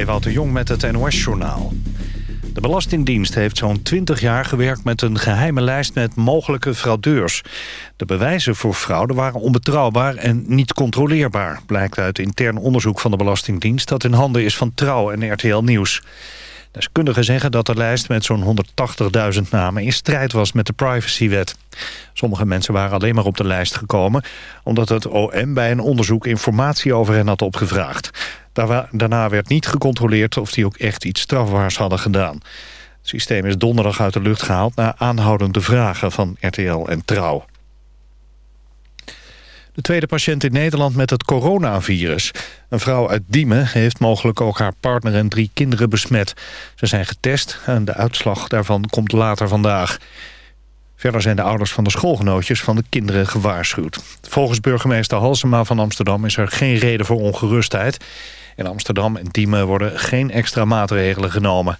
Ewout de Jong met het NOS-journaal. De Belastingdienst heeft zo'n 20 jaar gewerkt met een geheime lijst met mogelijke fraudeurs. De bewijzen voor fraude waren onbetrouwbaar en niet controleerbaar... blijkt uit intern onderzoek van de Belastingdienst... dat in handen is van Trouw en RTL Nieuws. Deskundigen zeggen dat de lijst met zo'n 180.000 namen in strijd was met de privacywet. Sommige mensen waren alleen maar op de lijst gekomen... omdat het OM bij een onderzoek informatie over hen had opgevraagd. Daarna werd niet gecontroleerd of die ook echt iets strafbaars hadden gedaan. Het systeem is donderdag uit de lucht gehaald... na aanhoudende vragen van RTL en Trouw. De tweede patiënt in Nederland met het coronavirus. Een vrouw uit Diemen heeft mogelijk ook haar partner en drie kinderen besmet. Ze zijn getest en de uitslag daarvan komt later vandaag. Verder zijn de ouders van de schoolgenootjes van de kinderen gewaarschuwd. Volgens burgemeester Halsema van Amsterdam is er geen reden voor ongerustheid. In Amsterdam en Diemen worden geen extra maatregelen genomen.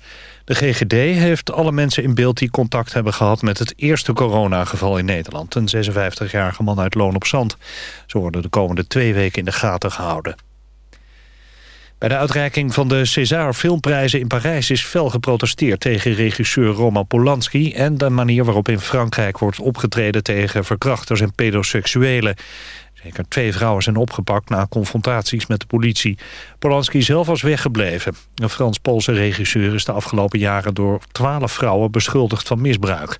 De GGD heeft alle mensen in beeld die contact hebben gehad... met het eerste coronageval in Nederland. Een 56-jarige man uit Loon op Zand. Ze worden de komende twee weken in de gaten gehouden. Bij de uitreiking van de César filmprijzen in Parijs is fel geprotesteerd tegen regisseur Roman Polanski en de manier waarop in Frankrijk wordt opgetreden tegen verkrachters en pedoseksuelen. Zeker twee vrouwen zijn opgepakt na confrontaties met de politie. Polanski zelf was weggebleven. Een Frans-Poolse regisseur is de afgelopen jaren door twaalf vrouwen beschuldigd van misbruik.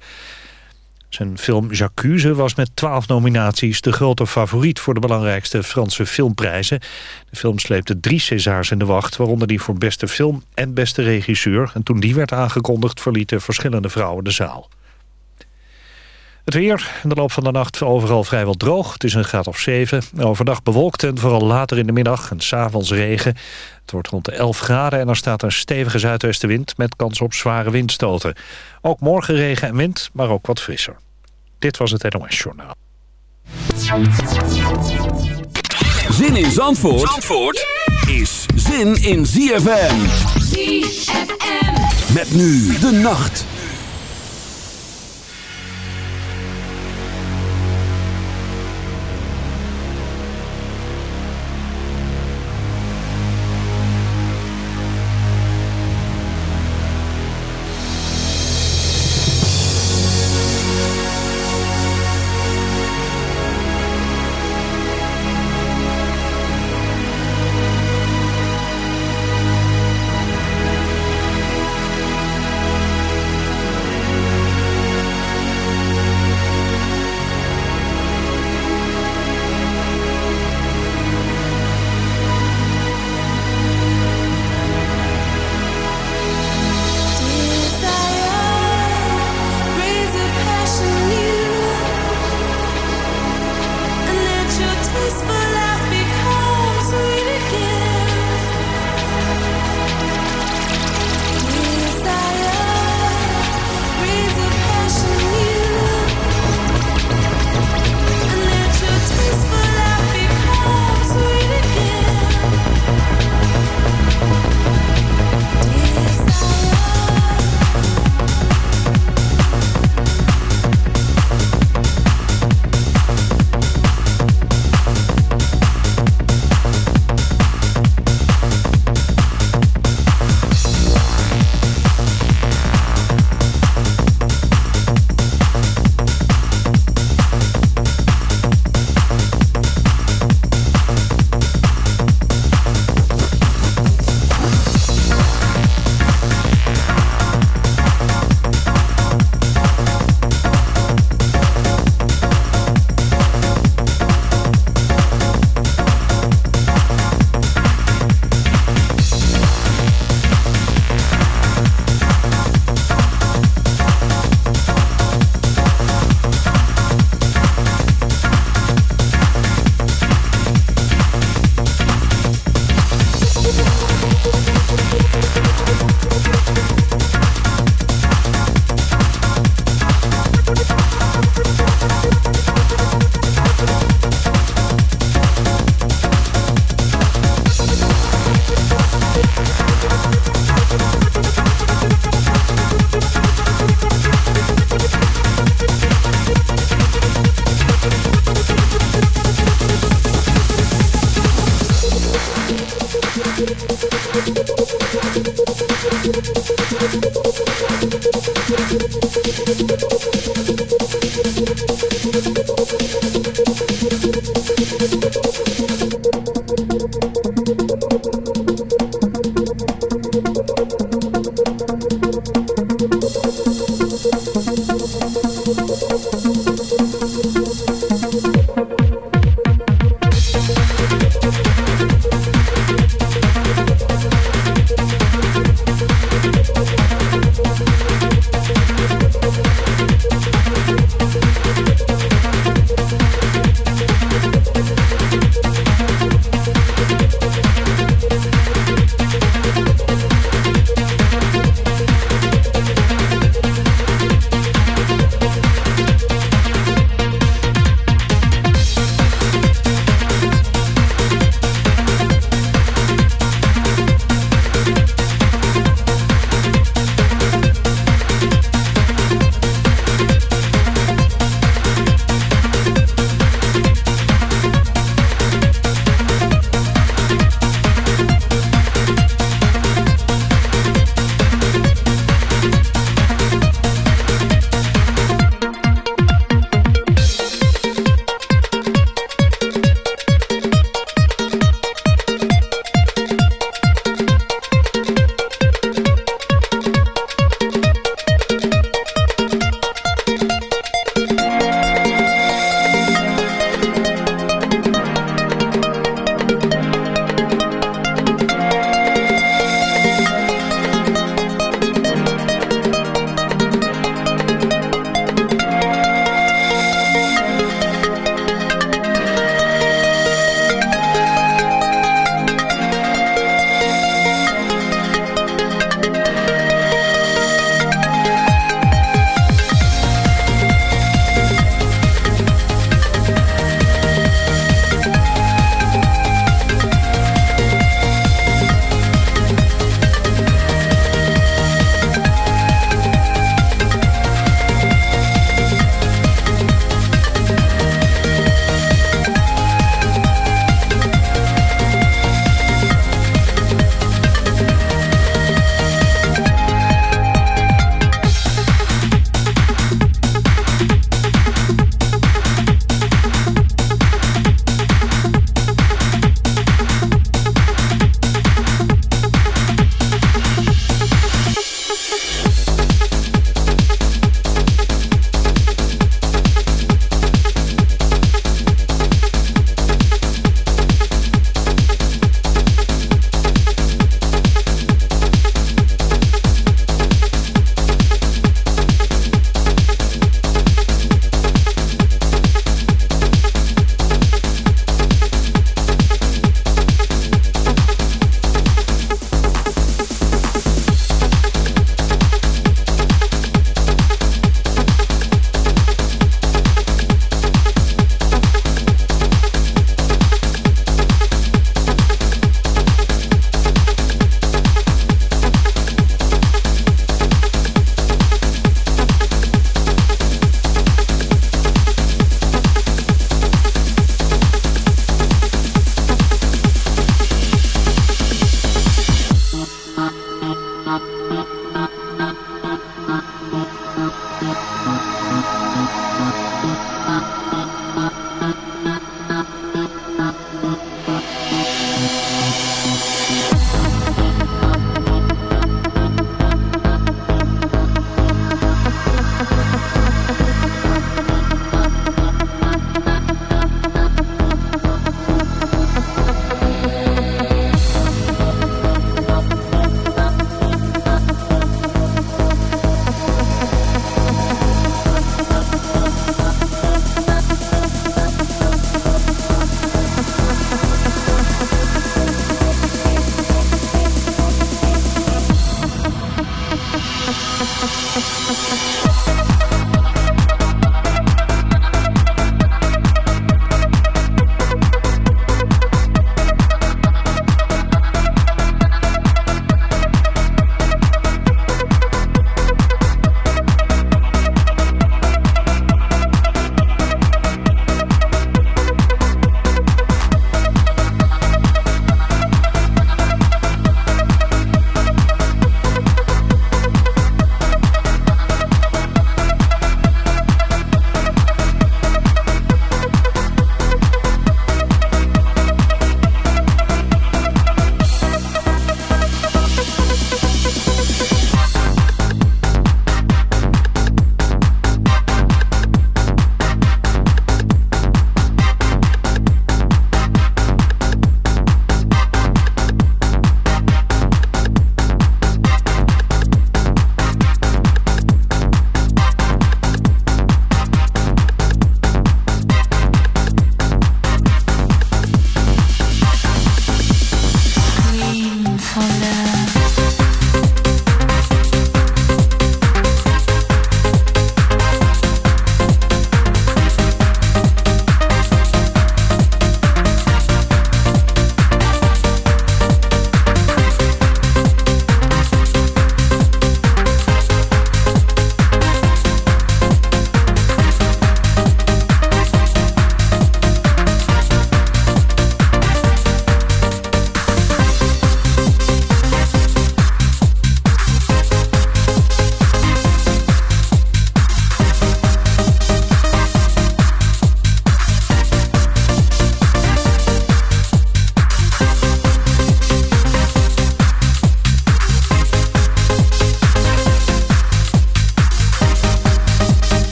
Zijn film J'accuse was met twaalf nominaties de grote favoriet voor de belangrijkste Franse filmprijzen. De film sleepte drie Césars in de wacht, waaronder die voor beste film en beste regisseur. En toen die werd aangekondigd verlieten verschillende vrouwen de zaal. Het weer in de loop van de nacht overal vrijwel droog. Het is een graad of 7. Overdag bewolkt en vooral later in de middag en s'avonds regen. Het wordt rond de 11 graden en er staat een stevige zuidwestenwind... met kans op zware windstoten. Ook morgen regen en wind, maar ook wat frisser. Dit was het NOS Journaal. Zin in Zandvoort, Zandvoort is zin in ZFM. ZFM. Met nu de nacht.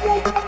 Oh,